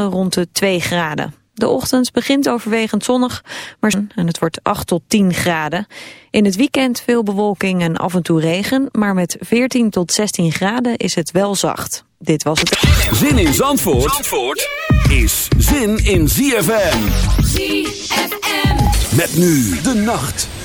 rond de 2 graden. De ochtend begint overwegend zonnig, maar en het wordt 8 tot 10 graden. In het weekend veel bewolking en af en toe regen, maar met 14 tot 16 graden is het wel zacht. Dit was het. Zin in Zandvoort, Zandvoort is zin in ZFM. ZFM. Met nu de nacht.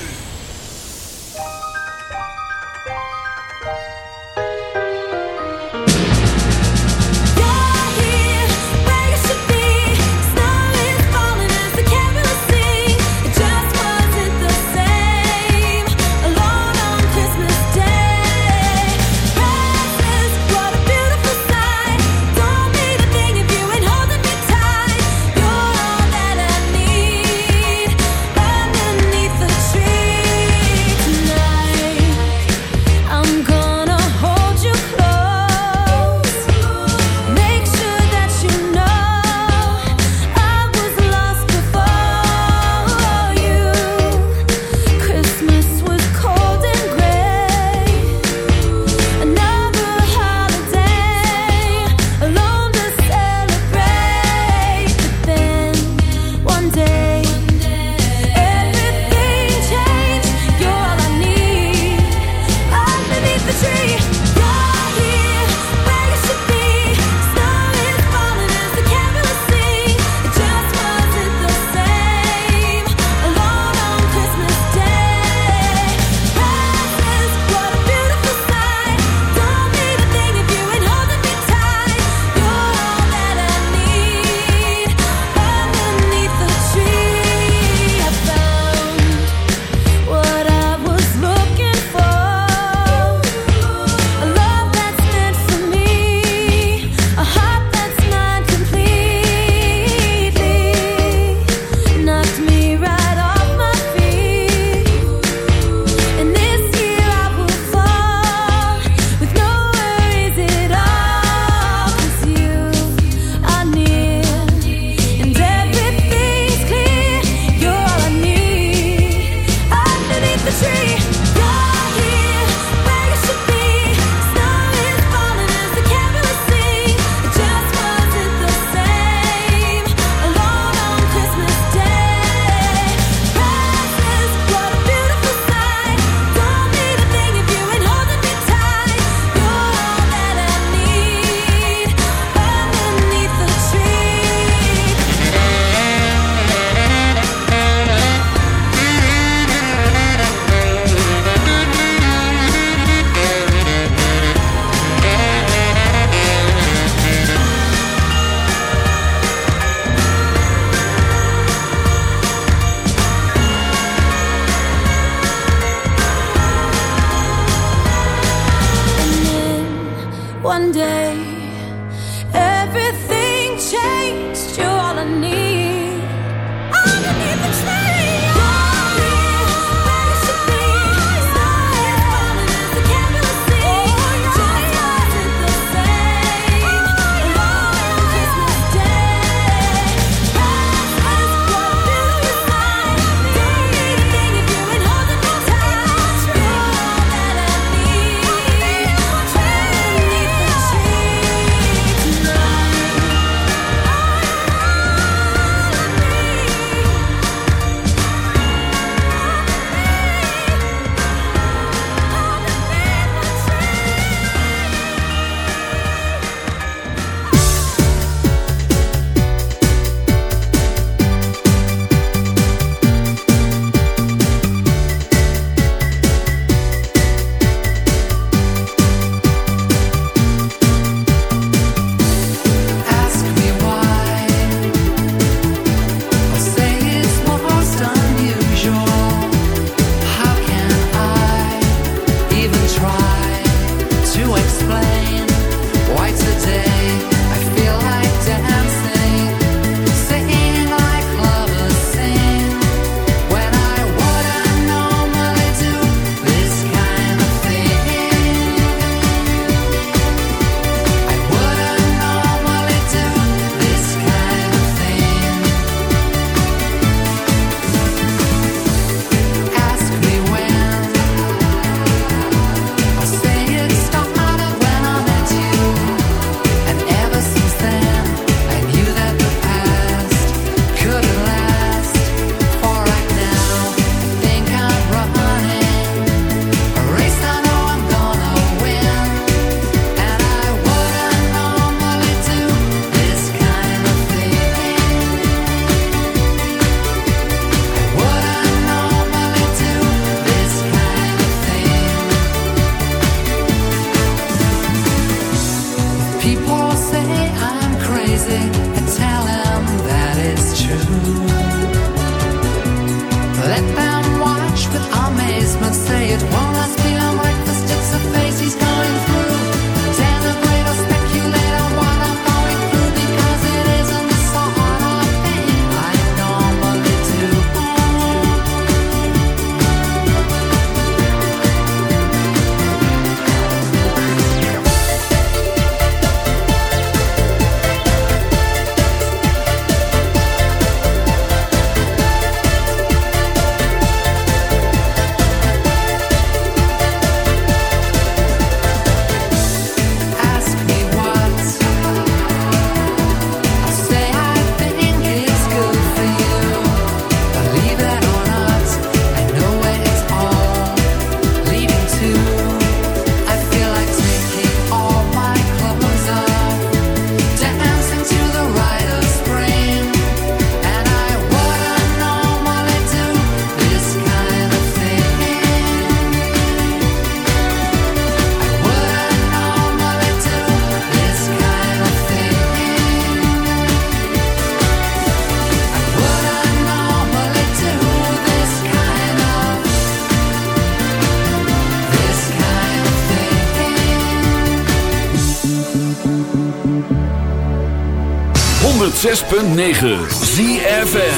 106.9 ZFN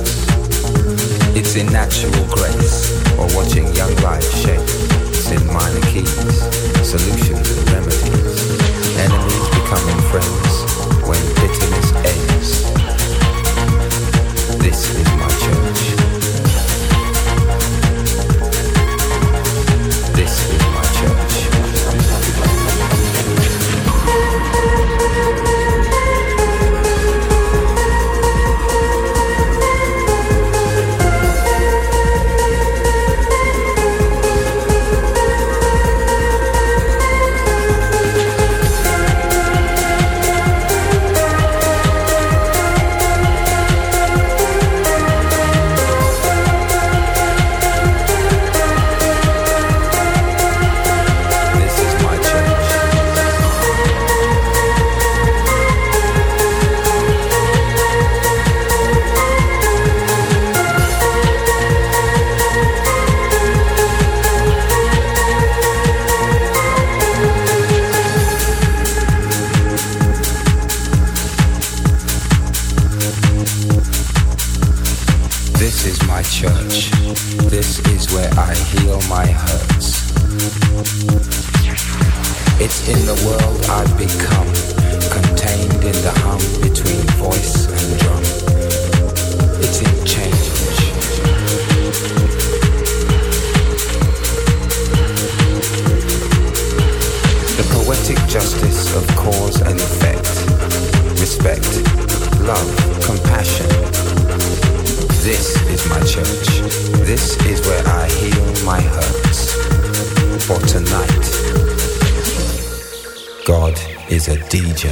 It's in natural grace or watching young life shape. It's in minor keys, solutions and remedies. Enemies becoming friends when bitterness ends. This is my church. Is a DJ.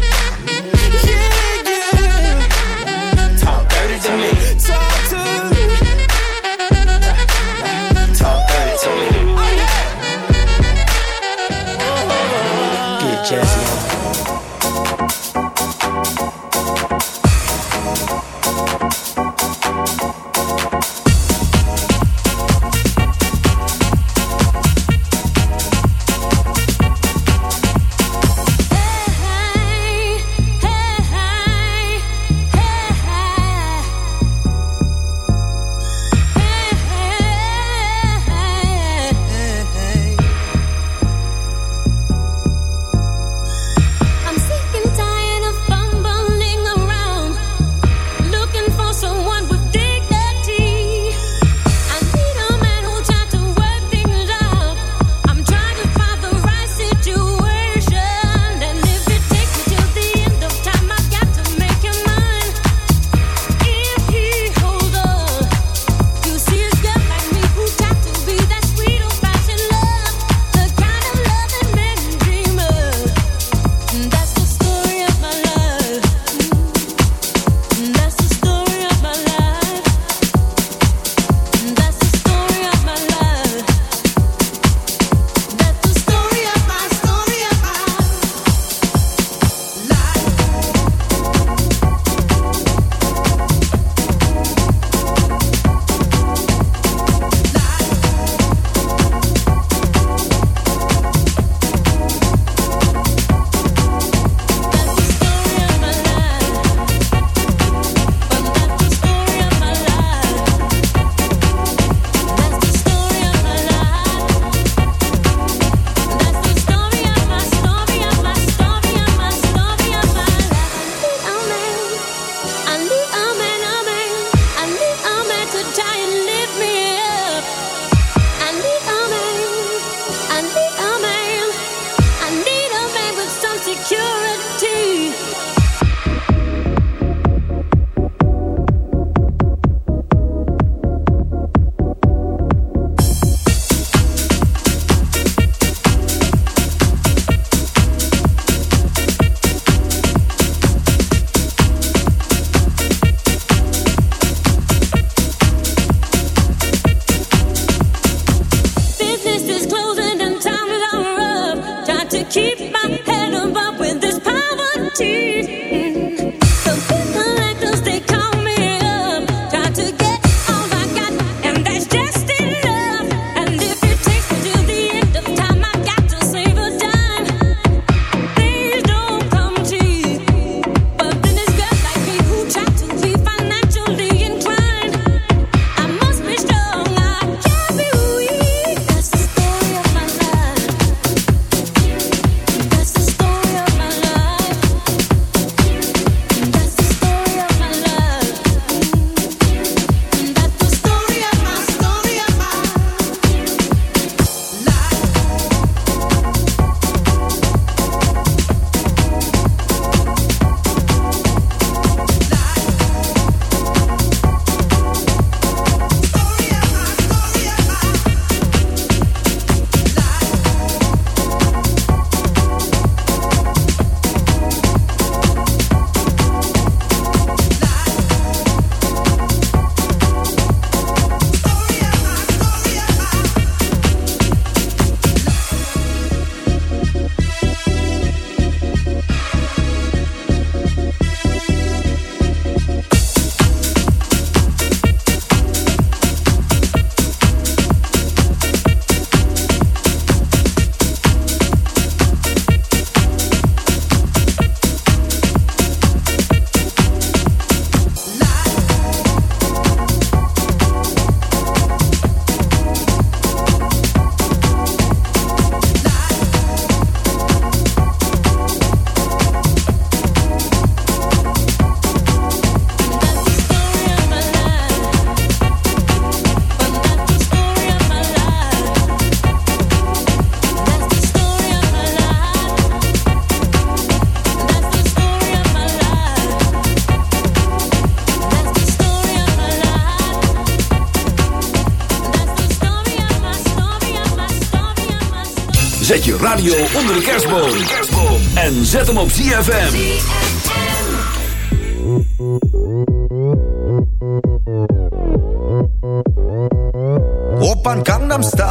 radio onder de kerstboom. En zet hem op ZFM. Op aan Gangnam Style.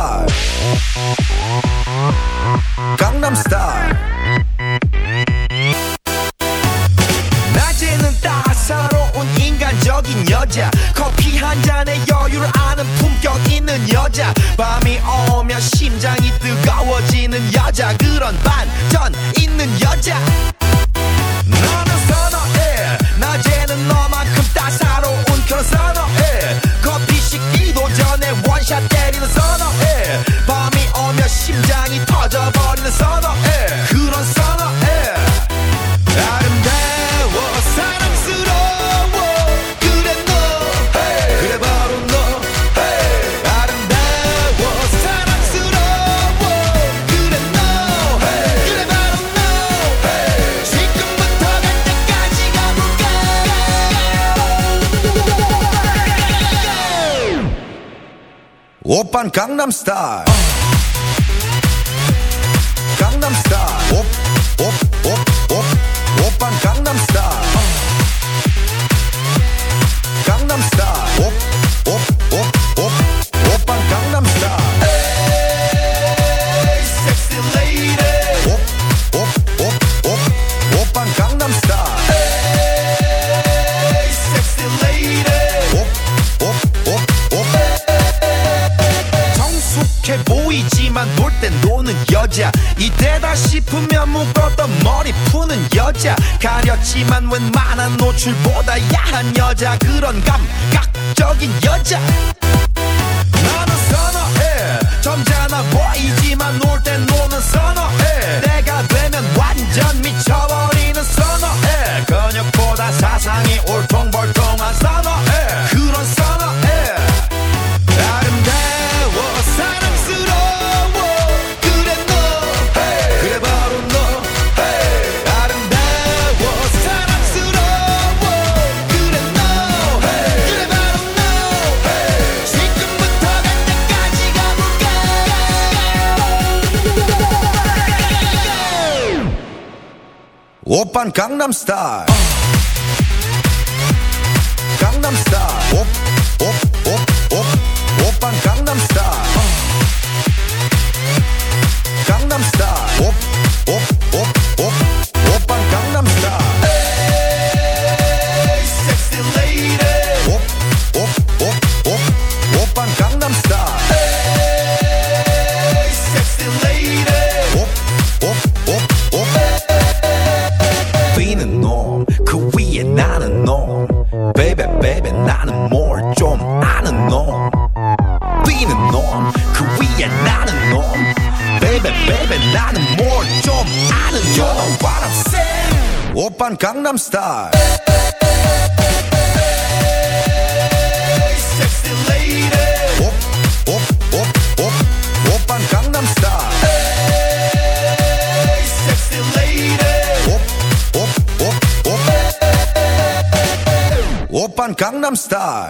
Gangnam Style. star.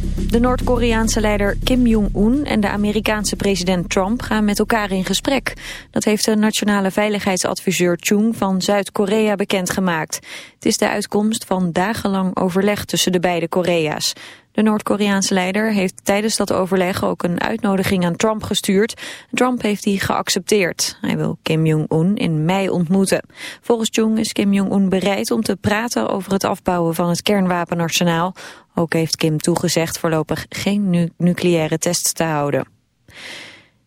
De Noord-Koreaanse leider Kim Jong-un en de Amerikaanse president Trump gaan met elkaar in gesprek. Dat heeft de nationale veiligheidsadviseur Chung van Zuid-Korea bekendgemaakt. Het is de uitkomst van dagenlang overleg tussen de beide Korea's. De Noord-Koreaanse leider heeft tijdens dat overleg ook een uitnodiging aan Trump gestuurd. Trump heeft die geaccepteerd. Hij wil Kim Jong-un in mei ontmoeten. Volgens Chung is Kim Jong-un bereid om te praten over het afbouwen van het kernwapenarsenaal. Ook heeft Kim toegezegd voorlopig geen nu nucleaire tests te houden.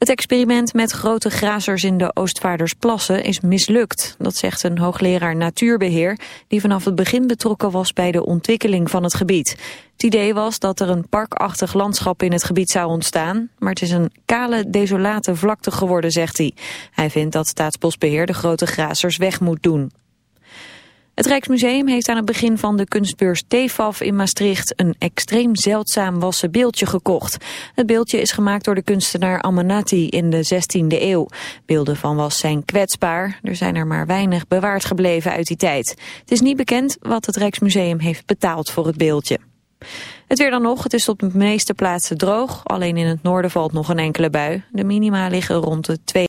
Het experiment met grote grazers in de Oostvaardersplassen is mislukt. Dat zegt een hoogleraar natuurbeheer die vanaf het begin betrokken was bij de ontwikkeling van het gebied. Het idee was dat er een parkachtig landschap in het gebied zou ontstaan, maar het is een kale, desolate vlakte geworden, zegt hij. Hij vindt dat Staatsbosbeheer de grote grazers weg moet doen. Het Rijksmuseum heeft aan het begin van de kunstbeurs TEFAF in Maastricht een extreem zeldzaam wassen beeldje gekocht. Het beeldje is gemaakt door de kunstenaar Amanati in de 16e eeuw. Beelden van was zijn kwetsbaar, er zijn er maar weinig bewaard gebleven uit die tijd. Het is niet bekend wat het Rijksmuseum heeft betaald voor het beeldje. Het weer dan nog, het is op de meeste plaatsen droog, alleen in het noorden valt nog een enkele bui. De minima liggen rond de 2